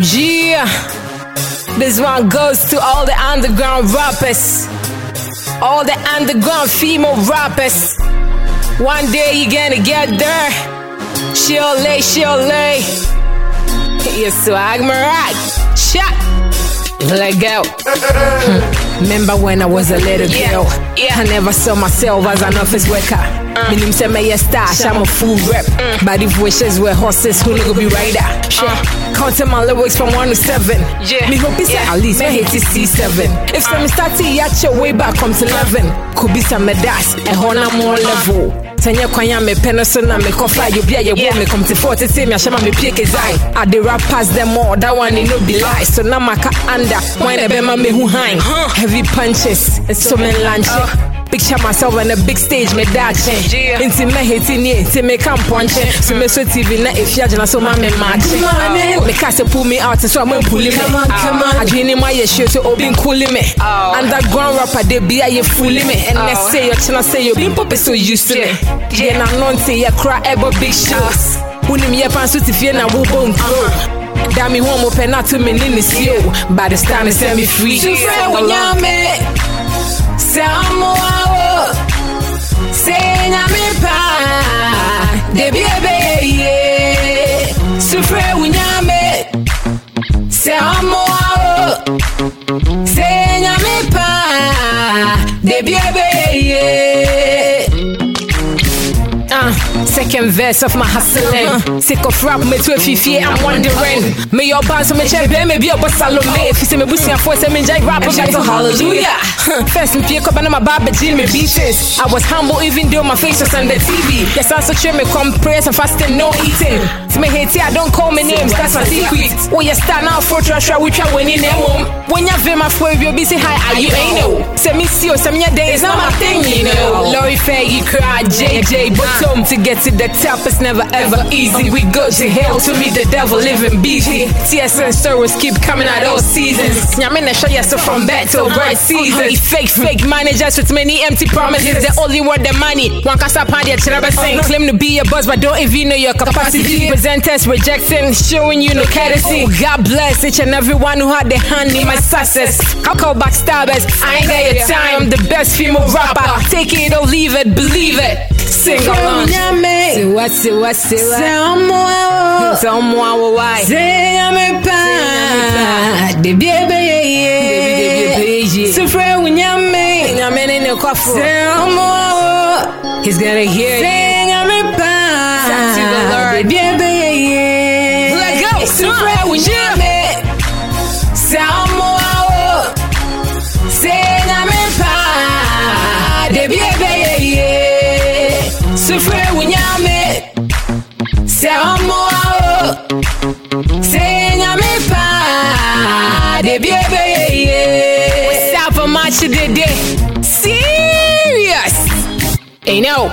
Yeah, this one goes to all the underground rappers, all the underground female rappers. One day you're gonna get there. She'll lay, she'll lay. Your swag, Marat. Shot. Let go. Hmm. Remember when I was a little girl? yeah. I never saw myself as an office worker. Uh. Minim say me a star, I'm a full rep. Mm. But if wishes were horses, who go be rider? Sure. Uh. Counting my lyrics from one to seven. Yeah. Me hope it's Yeah. at least me hate is C7. If uh. some start to yacht your way back come to 11. Could be some das, a honor more level. Tanya kwanya me peno so na me kofa you bia ye Yeah. me come to 40 say me ashama me pie kezai. I the rap pass them all, that one it no be lie. So now maka under, when the bema me hu hang. Heavy punches, and so me lunch. Uh. Picture myself on a big stage, me dache. Inti me hiti ni, inti me kam ponche. So me so TV na if ya jana so ma me match. Me kase pull me out, so I'm pulling me. Come on, come on. I dream in my show, so obin cooling me. Oh. Underground rapper, they be a ye fooling me. And let's Oh. say your china say you been pop so used to me. Yeah. Na non say ya cry ever big shows. Unim ye pan so tifie na wo bon grow. Uh-huh. Dami ho mo pena to me ni see you. By the time they set me free. Sing Sing along. along. Ye. Sufre unyame, Samoa, say nyame pa, de biebe second verse of my hustling. Sick of rap, me to a fifi, I'm wondering. Me your so me check, me be a boss Salome. If you see me bussy and force, me me shout to hallelujah. First, me pick up and my baba Jean, me beaches. I was humble, even though my face was on the TV. Yes, I'm so true, me come prayers and fasting, no eating. To me hate I don't call me names, that's my secret. Oh, you start out for trash, we try winning eh, them home. When you feel my flow, you'll be say hi, are you ain't no. Say me see you, me, your day is not my thing, you know. Lori Fair, you cry, JJ, bottom to get to the top, it's never ever easy. We go to hell to meet the devil, living busy. TSN stories keep coming out all seasons. Nyamina show you so from bad to bright seasons. Fake, fake managers with many empty promises. They only want the money. One cast up on their chiraba saying, claim to be a boss, but don't even know your capacity. Presenters rejecting, showing you no courtesy. Oh, God bless each and everyone who had their hand in my success. I'll call backstabbers. I ain't got your time. I'm the best female rapper. Take it or leave it, believe it. Sing along. Say what, say oh, what, say what. Tell moi why. De biebe ye ye. Sufre unyame. Nyame ne ne kwafo. He's gonna hear you. Shout to the Lord. Let go. Sufre unyame. Samoa. Say nyame pa. De biebe ye ye. Sufre. Samoa. Oh. Say nyame pa. De biebe ye ye. What's up much of the day? Serious. Hey, no.